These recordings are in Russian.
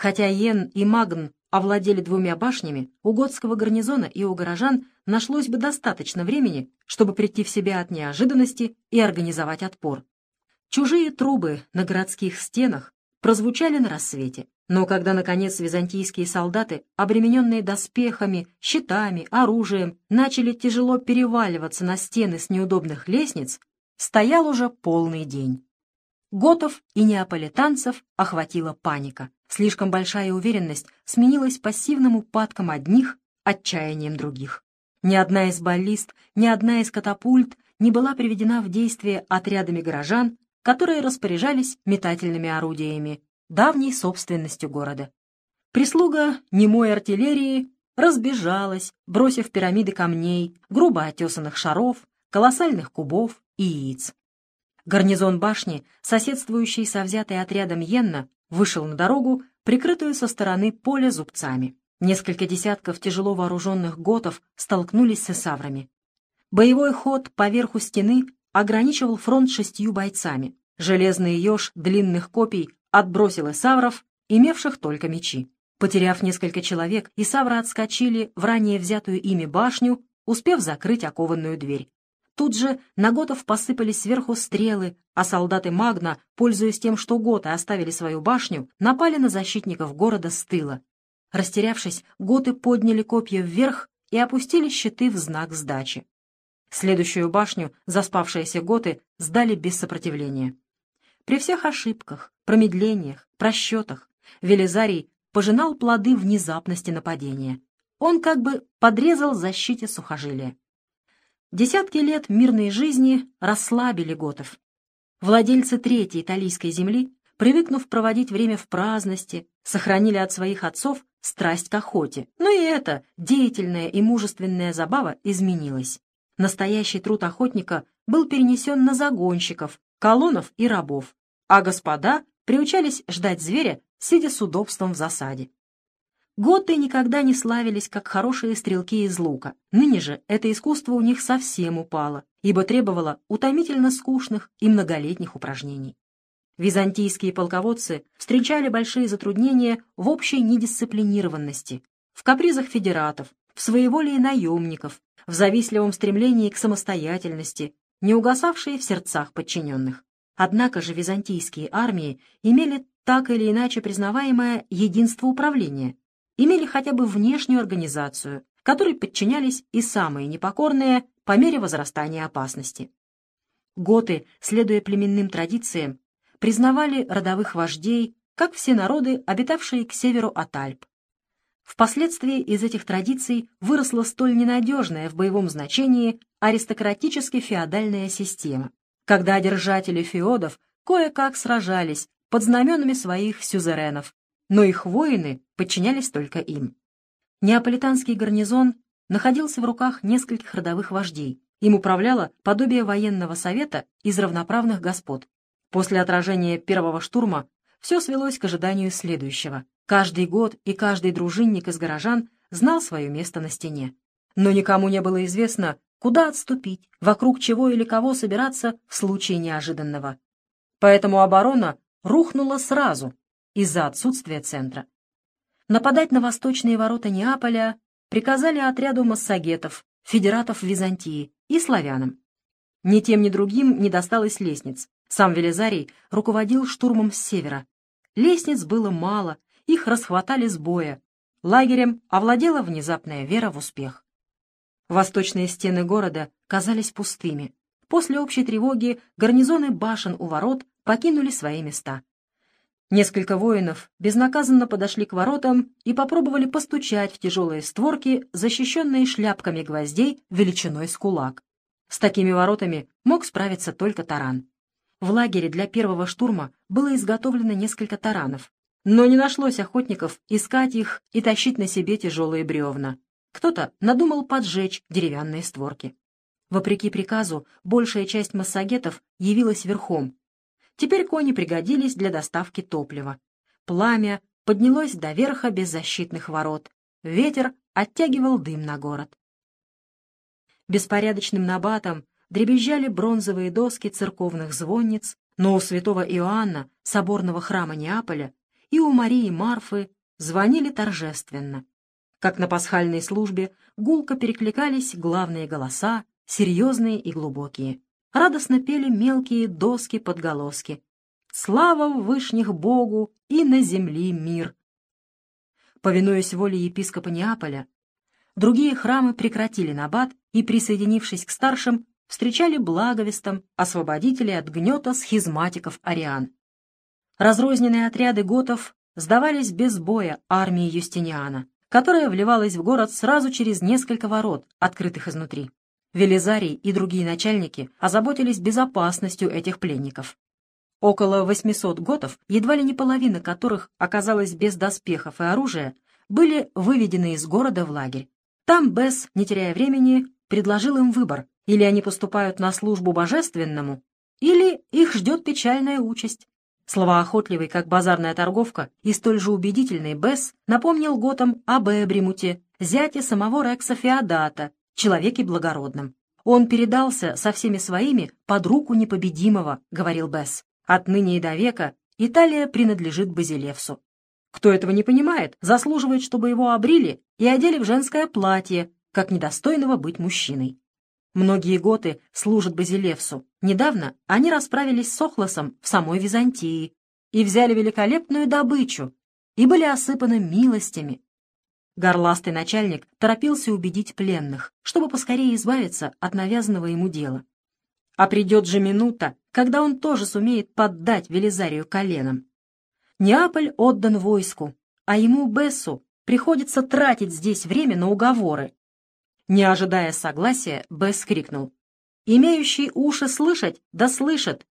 Хотя Йен и Магн овладели двумя башнями, у готского гарнизона и у горожан нашлось бы достаточно времени, чтобы прийти в себя от неожиданности и организовать отпор. Чужие трубы на городских стенах прозвучали на рассвете, но когда, наконец, византийские солдаты, обремененные доспехами, щитами, оружием, начали тяжело переваливаться на стены с неудобных лестниц, стоял уже полный день. Готов и неаполитанцев охватила паника. Слишком большая уверенность сменилась пассивным упадком одних, отчаянием других. Ни одна из баллист, ни одна из катапульт не была приведена в действие отрядами горожан, которые распоряжались метательными орудиями, давней собственностью города. Прислуга немой артиллерии разбежалась, бросив пирамиды камней, грубо отесанных шаров, колоссальных кубов и яиц. Гарнизон башни, соседствующий со взятой отрядом Йенна, вышел на дорогу, прикрытую со стороны поля зубцами. Несколько десятков тяжело вооруженных готов столкнулись с эсаврами. Боевой ход поверху стены ограничивал фронт шестью бойцами. Железный еж длинных копий отбросил эсавров, имевших только мечи. Потеряв несколько человек, исавры отскочили в ранее взятую ими башню, успев закрыть окованную дверь. Тут же на готов посыпались сверху стрелы, а солдаты Магна, пользуясь тем, что готы оставили свою башню, напали на защитников города с тыла. Растерявшись, готы подняли копья вверх и опустили щиты в знак сдачи. Следующую башню заспавшиеся готы сдали без сопротивления. При всех ошибках, промедлениях, просчетах Велизарий пожинал плоды внезапности нападения. Он как бы подрезал защите сухожилия. Десятки лет мирной жизни расслабили готов. Владельцы третьей италийской земли, привыкнув проводить время в праздности, сохранили от своих отцов страсть к охоте. Но и эта деятельная и мужественная забава изменилась. Настоящий труд охотника был перенесен на загонщиков, колонов и рабов, а господа приучались ждать зверя, сидя с удобством в засаде. Готы никогда не славились как хорошие стрелки из лука. Ныне же это искусство у них совсем упало, ибо требовало утомительно скучных и многолетних упражнений. Византийские полководцы встречали большие затруднения в общей недисциплинированности, в капризах федератов, в своеволии наемников, в завистливом стремлении к самостоятельности, не угасавшие в сердцах подчиненных. Однако же византийские армии имели так или иначе признаваемое единство управления, имели хотя бы внешнюю организацию, которой подчинялись и самые непокорные по мере возрастания опасности. Готы, следуя племенным традициям, признавали родовых вождей, как все народы, обитавшие к северу от Альп. Впоследствии из этих традиций выросла столь ненадежная в боевом значении аристократически-феодальная система, когда держатели феодов кое-как сражались под знаменами своих сюзеренов, но их воины подчинялись только им. Неаполитанский гарнизон находился в руках нескольких родовых вождей. Им управляло подобие военного совета из равноправных господ. После отражения первого штурма все свелось к ожиданию следующего. Каждый год и каждый дружинник из горожан знал свое место на стене. Но никому не было известно, куда отступить, вокруг чего или кого собираться в случае неожиданного. Поэтому оборона рухнула сразу, из-за отсутствия центра. Нападать на восточные ворота Неаполя приказали отряду массагетов, федератов Византии и славянам. Ни тем, ни другим не досталось лестниц. Сам Велизарий руководил штурмом с севера. Лестниц было мало, их расхватали с боя. Лагерем овладела внезапная вера в успех. Восточные стены города казались пустыми. После общей тревоги гарнизоны башен у ворот покинули свои места. Несколько воинов безнаказанно подошли к воротам и попробовали постучать в тяжелые створки, защищенные шляпками гвоздей величиной с кулак. С такими воротами мог справиться только таран. В лагере для первого штурма было изготовлено несколько таранов, но не нашлось охотников искать их и тащить на себе тяжелые бревна. Кто-то надумал поджечь деревянные створки. Вопреки приказу, большая часть массагетов явилась верхом, Теперь кони пригодились для доставки топлива. Пламя поднялось до верха беззащитных ворот. Ветер оттягивал дым на город. Беспорядочным набатом дребезжали бронзовые доски церковных звонниц, но у святого Иоанна, соборного храма Неаполя, и у Марии Марфы звонили торжественно. Как на пасхальной службе гулко перекликались главные голоса, серьезные и глубокие. Радостно пели мелкие доски-подголоски. «Слава в вышних Богу и на земли мир!» Повинуясь воле епископа Неаполя, другие храмы прекратили набат и, присоединившись к старшим, встречали благовестом освободителей от гнета схизматиков ариан. Разрозненные отряды готов сдавались без боя армии Юстиниана, которая вливалась в город сразу через несколько ворот, открытых изнутри. Велизарий и другие начальники озаботились безопасностью этих пленников. Около 800 готов, едва ли не половина которых оказалась без доспехов и оружия, были выведены из города в лагерь. Там Бесс, не теряя времени, предложил им выбор. Или они поступают на службу божественному, или их ждет печальная участь. Словоохотливый, как базарная торговка, и столь же убедительный Бесс напомнил готам об Эбримуте, зяте самого Рекса Феодата, человеке благородном. «Он передался со всеми своими под руку непобедимого», — говорил Бесс. Отныне и до века Италия принадлежит Базилевсу. Кто этого не понимает, заслуживает, чтобы его обрили и одели в женское платье, как недостойного быть мужчиной. Многие готы служат Базилевсу. Недавно они расправились с Охлосом в самой Византии и взяли великолепную добычу и были осыпаны милостями. Горластый начальник торопился убедить пленных, чтобы поскорее избавиться от навязанного ему дела. А придет же минута, когда он тоже сумеет поддать Велизарию коленом. Неаполь отдан войску, а ему, Бессу, приходится тратить здесь время на уговоры. Не ожидая согласия, Бесс крикнул. «Имеющий уши слышать, да слышат!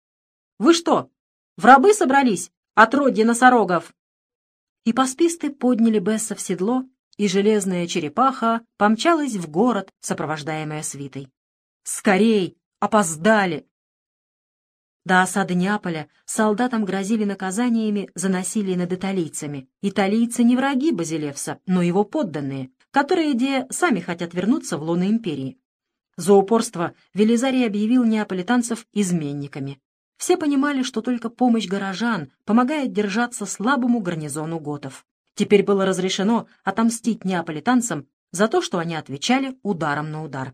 Вы что, в рабы собрались, отродье носорогов?» И пасписты подняли Бесса в седло, и железная черепаха помчалась в город, сопровождаемая свитой. «Скорей! Опоздали!» До осады Неаполя солдатам грозили наказаниями за насилие над италийцами. Италийцы не враги Базилевса, но его подданные, которые, идея, сами хотят вернуться в лоно империи. За упорство Велизарий объявил неаполитанцев изменниками. Все понимали, что только помощь горожан помогает держаться слабому гарнизону готов. Теперь было разрешено отомстить неаполитанцам за то, что они отвечали ударом на удар.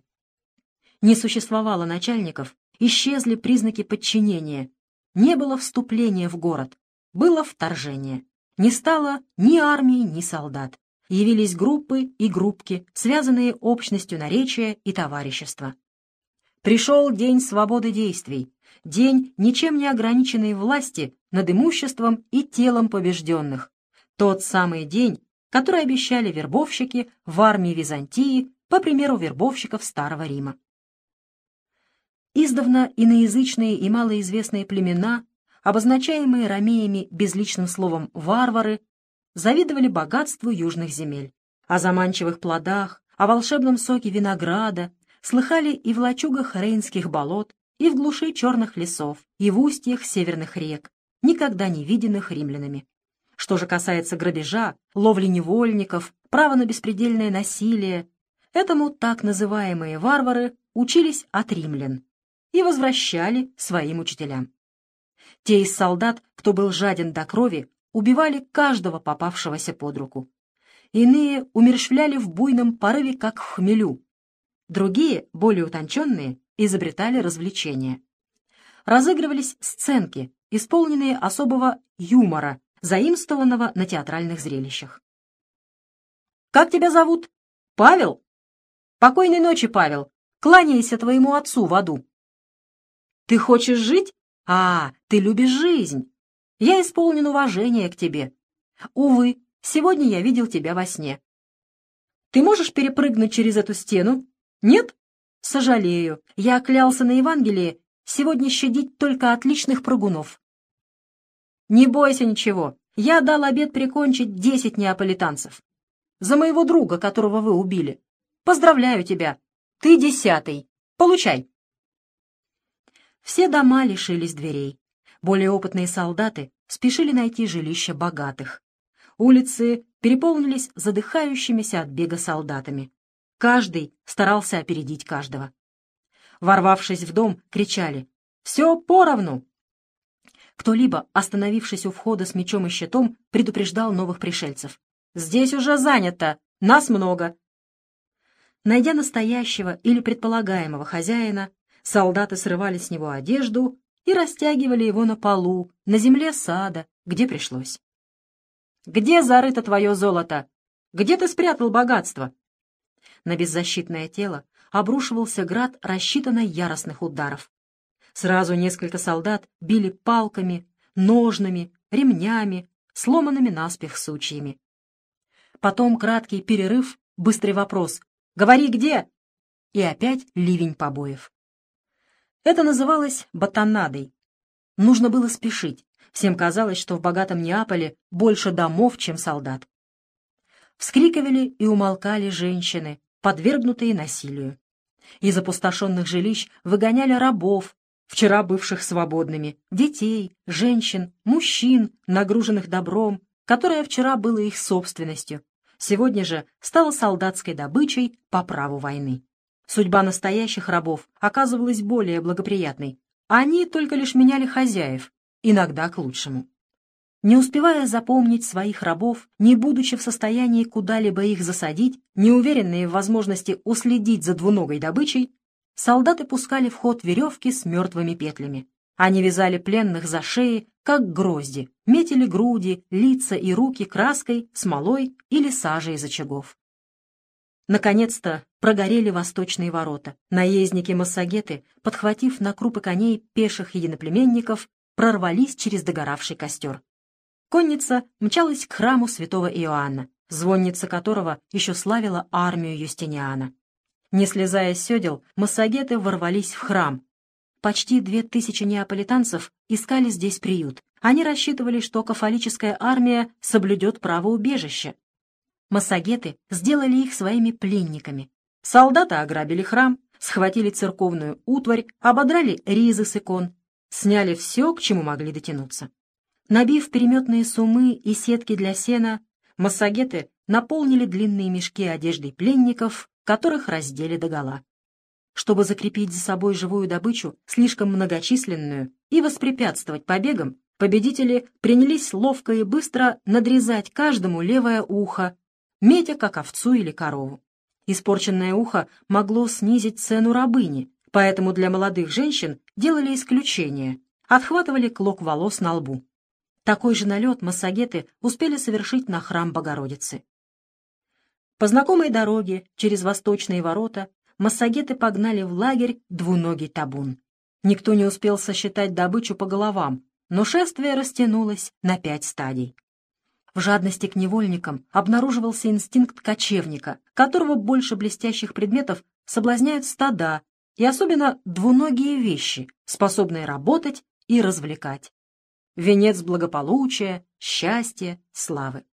Не существовало начальников, исчезли признаки подчинения. Не было вступления в город, было вторжение. Не стало ни армии, ни солдат. Явились группы и группки, связанные общностью наречия и товарищества. Пришел день свободы действий, день ничем не ограниченной власти над имуществом и телом побежденных. Тот самый день, который обещали вербовщики в армии Византии по примеру вербовщиков Старого Рима. Издавна иноязычные и малоизвестные племена, обозначаемые ромеями безличным словом «варвары», завидовали богатству южных земель. О заманчивых плодах, о волшебном соке винограда слыхали и в лачугах рейнских болот, и в глуши черных лесов, и в устьях северных рек, никогда не виденных римлянами. Что же касается грабежа, ловли невольников, права на беспредельное насилие, этому так называемые варвары учились от римлян и возвращали своим учителям. Те из солдат, кто был жаден до крови, убивали каждого попавшегося под руку. Иные умершвляли в буйном порыве, как в хмелю. Другие, более утонченные, изобретали развлечения. Разыгрывались сценки, исполненные особого юмора, заимствованного на театральных зрелищах. «Как тебя зовут? Павел? Покойной ночи, Павел. Кланяйся твоему отцу в аду». Ты хочешь жить? А, ты любишь жизнь. Я исполнен уважения к тебе. Увы, сегодня я видел тебя во сне. Ты можешь перепрыгнуть через эту стену? Нет? Сожалею. Я клялся на Евангелии сегодня щадить только отличных прыгунов. Не бойся ничего. Я дал обед прикончить десять неаполитанцев. За моего друга, которого вы убили. Поздравляю тебя. Ты десятый. Получай. Все дома лишились дверей. Более опытные солдаты спешили найти жилища богатых. Улицы переполнились задыхающимися от бега солдатами. Каждый старался опередить каждого. Ворвавшись в дом, кричали «Все поровну!». Кто-либо, остановившись у входа с мечом и щитом, предупреждал новых пришельцев. «Здесь уже занято! Нас много!» Найдя настоящего или предполагаемого хозяина, солдаты срывали с него одежду и растягивали его на полу, на земле сада, где пришлось. «Где зарыто твое золото? Где ты спрятал богатство?» На беззащитное тело обрушивался град рассчитанно яростных ударов. Сразу несколько солдат били палками, ножными, ремнями, сломанными наспех сучьями. Потом краткий перерыв, быстрый вопрос «Говори, где?» И опять ливень побоев. Это называлось батонадой. Нужно было спешить. Всем казалось, что в богатом Неаполе больше домов, чем солдат. Вскрикивали и умолкали женщины, подвергнутые насилию. Из опустошенных жилищ выгоняли рабов, вчера бывших свободными, детей, женщин, мужчин, нагруженных добром, которое вчера было их собственностью, сегодня же стало солдатской добычей по праву войны. Судьба настоящих рабов оказывалась более благоприятной. Они только лишь меняли хозяев, иногда к лучшему. Не успевая запомнить своих рабов, не будучи в состоянии куда-либо их засадить, не уверенные в возможности уследить за двуногой добычей, солдаты пускали в ход веревки с мертвыми петлями. Они вязали пленных за шеи, как грозди, метили груди, лица и руки краской, смолой или сажей из очагов. Наконец-то прогорели восточные ворота. Наездники-массагеты, подхватив на крупы коней пеших единоплеменников, прорвались через догоравший костер. Конница мчалась к храму святого Иоанна, звонница которого еще славила армию Юстиниана. Не слезая с седел, массагеты ворвались в храм. Почти две тысячи неаполитанцев искали здесь приют. Они рассчитывали, что кафолическая армия соблюдет право убежища. Массагеты сделали их своими пленниками. Солдаты ограбили храм, схватили церковную утварь, ободрали ризы с икон, сняли все, к чему могли дотянуться. Набив переметные сумы и сетки для сена, массагеты наполнили длинные мешки одеждой пленников которых раздели догола. Чтобы закрепить за собой живую добычу, слишком многочисленную, и воспрепятствовать побегам, победители принялись ловко и быстро надрезать каждому левое ухо, метя как овцу или корову. Испорченное ухо могло снизить цену рабыни, поэтому для молодых женщин делали исключение, отхватывали клок волос на лбу. Такой же налет массагеты успели совершить на храм Богородицы. По знакомой дороге, через восточные ворота, массагеты погнали в лагерь двуногий табун. Никто не успел сосчитать добычу по головам, но шествие растянулось на пять стадий. В жадности к невольникам обнаруживался инстинкт кочевника, которого больше блестящих предметов соблазняют стада и особенно двуногие вещи, способные работать и развлекать. Венец благополучия, счастья, славы.